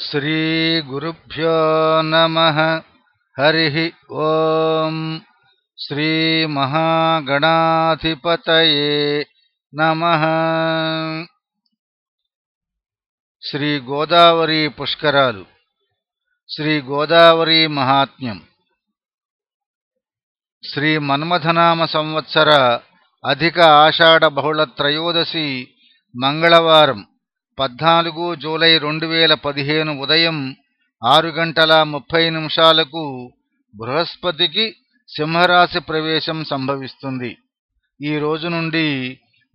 శ్రీగరుభ్యో నమ. హరి ఓం శ్రీమహాగణాధిపతయే గోదావరి పుష్కరాలు శ్రీ గోదావరి మహాత్మ్యం శ్రీ మన్మథనామ సంవత్సర అధిక ఆషాఢ బహుళ త్రయోదశి మంగళవారం. పద్నాలుగు జూలై రెండు వేల పదిహేను ఉదయం ఆరు గంటల ముప్పై నిమిషాలకు బృహస్పతికి సింహరాశి ప్రవేశం సంభవిస్తుంది. ఈ రోజు నుండి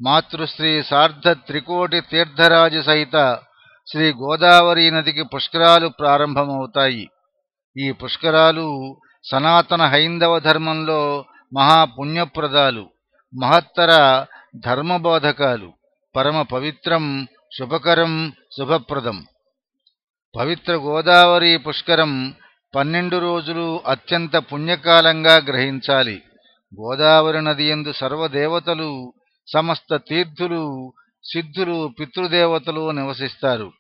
మాతృశ్రీ సార్ధ త్రికోటి తీర్థరాజు సహిత శ్రీ గోదావరి నదికి పుష్కరాలు ప్రారంభమవుతాయి. ఈ పుష్కరాలు సనాతన హైందవ ధర్మంలో మహాపుణ్యప్రదాలు మహత్తర ధర్మబోధకాలు పరమ పవిత్రం శుభకరం శుభప్రదం. పవిత్ర గోదావరి పుష్కరం పన్నెండు రోజులు అత్యంత పుణ్యకాలంగా గ్రహించాలి. గోదావరి నది ఎందు సర్వదేవతలు సమస్త తీర్థులు సిద్ధులు పితృదేవతలు నివసిస్తారు.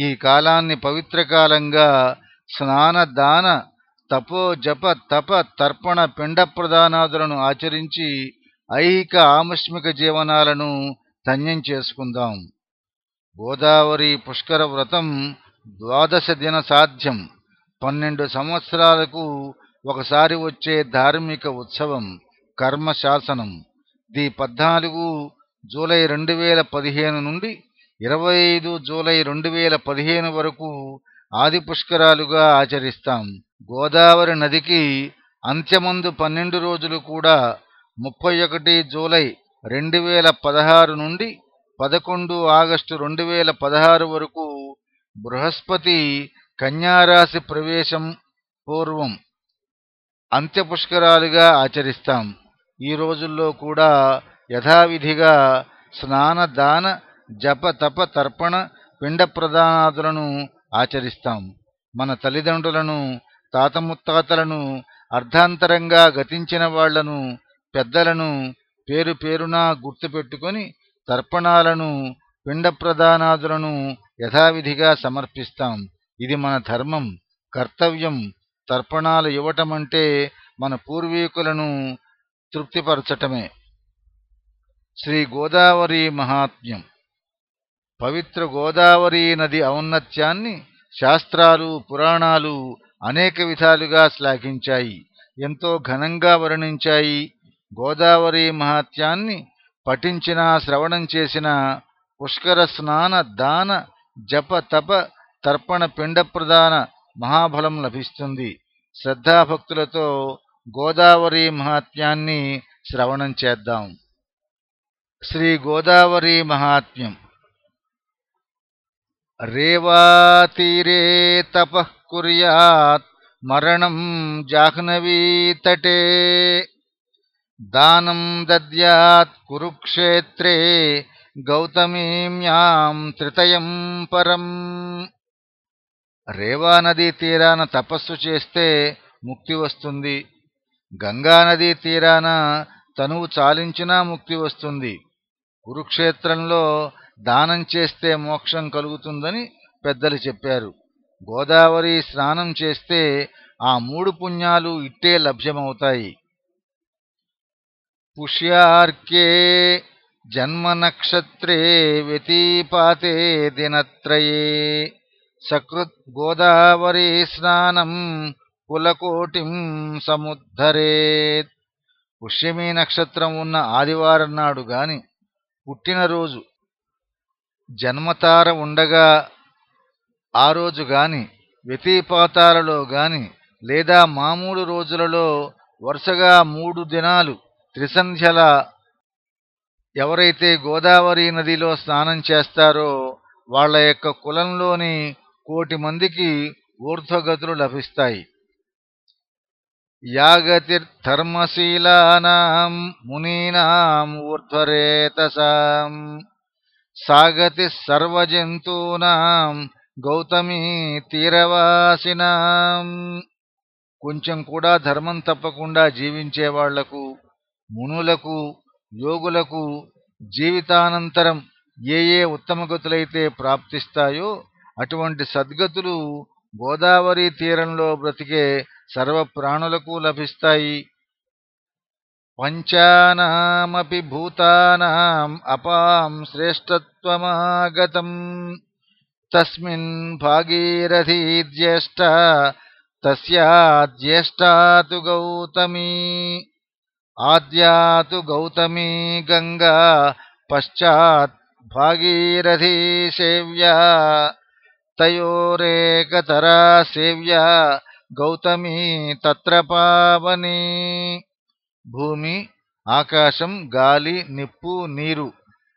ఈ కాలాన్ని పవిత్ర కాలంగా స్నాన దాన తపో జప తప తర్పణ పిండ ప్రదానాదులను ఆచరించి ఐహిక ఆముష్మిక జీవనాలను ధన్యం చేసుకుందాం. గోదావరి పుష్కర వ్రతం ద్వాదశ దిన సాధ్యం. పన్నెండు సంవత్సరాలకు ఒకసారి వచ్చే ధార్మిక ఉత్సవం కర్మ శాసనం. ది పద్నాలుగు జూలై రెండు వేల పదిహేను నుండి ఇరవై ఐదు జూలై రెండు వేల పదిహేను వరకు ఆది పుష్కరాలుగా ఆచరిస్తాం. గోదావరి నదికి అంత్యమందు పన్నెండు రోజులు కూడా ముప్పై ఒకటి జూలై రెండు వేల పదహారు నుండి పదకొండు ఆగస్టు రెండు వేల పదహారు వరకు బృహస్పతి కన్యారాశి ప్రవేశం పూర్వం అంత్య పుష్కరాలుగా ఆచరిస్తాం. ఈ రోజుల్లో కూడా యథావిధిగా స్నాన దాన జప తప తర్పణ పిండ ప్రదానాదులను ఆచరిస్తాం. మన తల్లిదండ్రులను తాత ముత్తాతలను అర్ధాంతరంగా గతించిన వాళ్ళను పెద్దలను పేరు పేరున గుర్తుపెట్టుకొని తర్పణాలను పిండ ప్రదానాదులను యథావిధిగా సమర్పిస్తాం. ఇది మన ధర్మం కర్తవ్యం. తర్పణాలు ఇవ్వటమంటే మన పూర్వీకులను తృప్తిపరచటమే. శ్రీ గోదావరి మహాత్మ్యం. పవిత్ర గోదావరి నది ఔన్నత్యాన్ని శాస్త్రాలు పురాణాలు అనేక విధాలుగా శ్లాఘించాయి. ఎంతో ఘనంగా వర్ణించాయి గోదావరి మహాత్యాన్ని పఠించిన శ్రవణం చేసిన పుష్కర స్నాన దాన జప తప తర్పణ పిండ ప్రదాన మహాఫలం లభిస్తుంది. శ్రద్ధాభక్తులతో గోదావరి మహాత్మ్యాన్ని శ్రవణం చేద్దాం. శ్రీ గోదావరి మహాత్మ్యం. రేవాతీరే తపః కుర్యాత్ మరణం జాహ్నవీతటే. దానం దద్యాత్ కురుక్షేత్రే గౌతమీమ్యాం త్రితయం పరం. రేవా నదీ తీరాన తపస్సు చేస్తే ముక్తి వస్తుంది. గంగా నదీ తీరాన తనువు చాలించినా ముక్తి వస్తుంది. కురుక్షేత్రంలో దానం చేస్తే మోక్షం కలుగుతుందని పెద్దలు చెప్పారు. గోదావరి స్నానం చేస్తే ఆ మూడు పుణ్యాలు ఇట్టే లభ్యమవుతాయి. పుష్యార్కే జన్మ నక్షత్రే దినత్రయే సకృత్ గోదావరి స్నానం కులకోటిం సముద్ధరేత్ పుష్యమీ నక్షత్రం ఉన్న ఆదివారం నాడు గాని పుట్టినరోజు జన్మతార ఉండగా ఆ రోజు గాని వ్యతిపాతాలలో గాని లేదా మామూలు రోజులలో వరుసగా మూడు దినాలు త్రిసంధ్యల ఎవరైతే గోదావరి నదిలో స్నానం చేస్తారో వాళ్ళ యొక్క కులంలోని కోటి మందికి ఊర్ధ్వగతులు లభిస్తాయి. యాగతిర్ధర్మశీలానాం మునీనాం ఊర్ధ్వరేతసాం. సాగతి సర్వజంతూనాం గౌతమి తీరవాసినాం. కొంచెం కూడా ధర్మం తప్పకుండా జీవించే వాళ్ళకు మునులకు యోగులకు జీవితానంతరం ఏ ఏ ఉత్తమగతులైతే ప్రాప్తిస్తాయో అటువంటి సద్గతులు గోదావరి తీరంలో బ్రతికే సర్వ ప్రాణులకు లభిస్తాయి. పంచానామపి భూతానాం అపాం శ్రేష్టత్వమాగతం. తస్మిన్ భాగీరథీ జ్యేష్ఠ తస్యాజ్యేష్ఠాతు గౌతమీ. ఆద్యాతు గౌతమీ గంగా పశ్చాత్ భాగీరథీ సేవ్యా తయోరేకతరా సేవ్యా గౌతమీ తత్ర పావని. భూమి ఆకాశం గాలి నిప్పు నీరు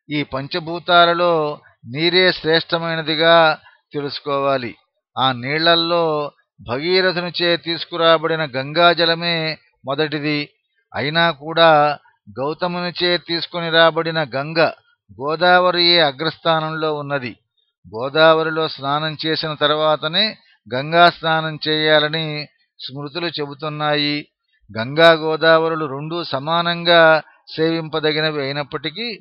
ఈ పంచభూతాలలో నీరే శ్రేష్టమైనదిగా తెలుసుకోవాలి. ఆ నీళ్ళల్లో భగీరథునిచే తీసుకురాబడిన గంగాజలమే మొదటిది. అయినా కూడా గౌతమునిచే తీసుకుని రాబడిన గంగ గోదావరియే అగ్రస్థానంలో ఉన్నది. గోదావరిలో స్నానం చేసిన తర్వాతనే గంగా స్నానం చేయాలని స్మృతులు చెబుతున్నాయి. గంగా గోదావరులు రెండూ సమానంగా సేవింపదగినవి అయినప్పటికీ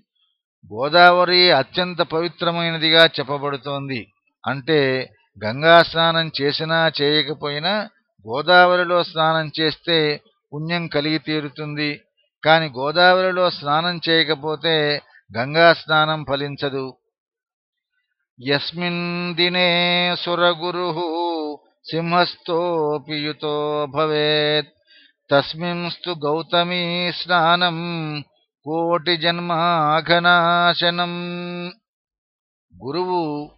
గోదావరి అత్యంత పవిత్రమైనదిగా చెప్పబడుతోంది. అంటే గంగా స్నానం చేసినా చేయకపోయినా గోదావరిలో స్నానం చేస్తే పుణ్యం కలిగి తీరుతుంది. కాని గోదావరిలో స్నానం చేయకపోతే గంగా స్నానం ఫలించదు. యస్మిన్ దినే సురగురు సింహస్థోపి యుతో భవేత్. తస్మిన్స్తు గౌతమీ స్నానం కోటి జన్మాఘనాశనం. గురువు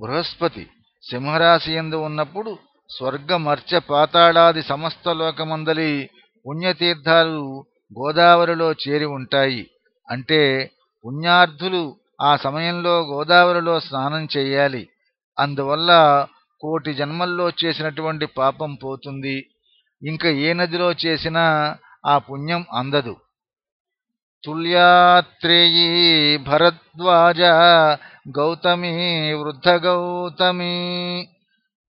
బృహస్పతి సింహరాశి ఎందు ఉన్నప్పుడు స్వర్గమర్చ పాతాళాది సమస్త లోకమందలి పుణ్యతీర్థాలు గోదావరిలో చేరి ఉంటాయి. అంటే పుణ్యార్థులు ఆ సమయంలో గోదావరిలో స్నానం చేయాలి. అందువల్ల కోటి జన్మల్లో చేసినటువంటి పాపం పోతుంది. ఇంకా ఏ నదిలో చేసినా ఆ పుణ్యం అందదు. తుల్యాత్రేయీ భరద్వాజ గౌతమీ వృద్ధ గౌతమీ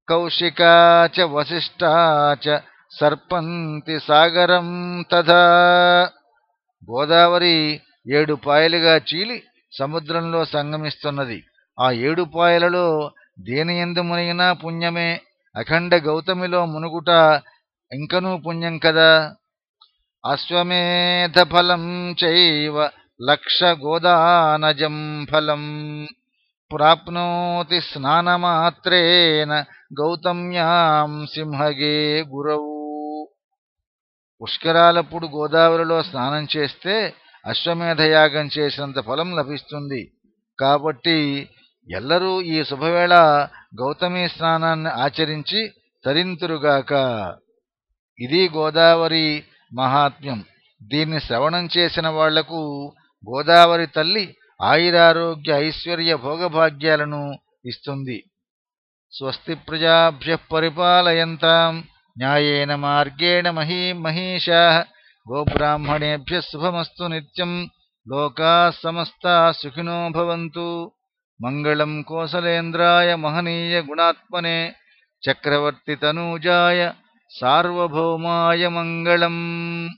కౌశికా చ వశిష్ఠా చ సర్పంతి సాగరం తథా. గోదావరి ఏడు పాయలుగా చీలి సముద్రంలో సంగమిస్తున్నది. ఆ ఏడు పాయలలో దేని ఎందు మునిగినా పుణ్యమే. అఖండ గౌతమిలో మునుగుట ఇంకనూ పుణ్యం కదా. అశ్వమేధ ఫలం చైవ లక్ష గోదానజం ఫలం. ప్రాప్నోతి స్నానమాత్రేన గౌతమ్యాం సింహగే గురవు. పుష్కరాలప్పుడు గోదావరిలో స్నానం చేస్తే అశ్వమేధ యాగం చేసినంత ఫలం లభిస్తుంది. కాబట్టి ఎల్లరూ ఈ శుభవేళ గౌతమి స్నానాన్ని ఆచరించి తరింతురుగాక. ఇది గోదావరి మహాత్మ్యం. దీన్ని శ్రవణం చేసిన వాళ్ళకు గోదావరి తల్లి ఆయురారోగ్య ఐశ్వర్య భోగభాగ్యాలను ఇస్తుంది. స్వస్తి ప్రజాభ్య పరిపాలయంతాం. न्यायेन मार्गेण महीम् महीषाः गोब्राह्मणेभ्यः शुभमस्तु नित्यम्। लोकाः समस्ताः सुखिनो भवन्तु। मङ्गलम् कोसलेन्द्राय महनीय गुणात्मने। चक्रवर्तितनूजाय सार्वभौमाय मङ्गलम्।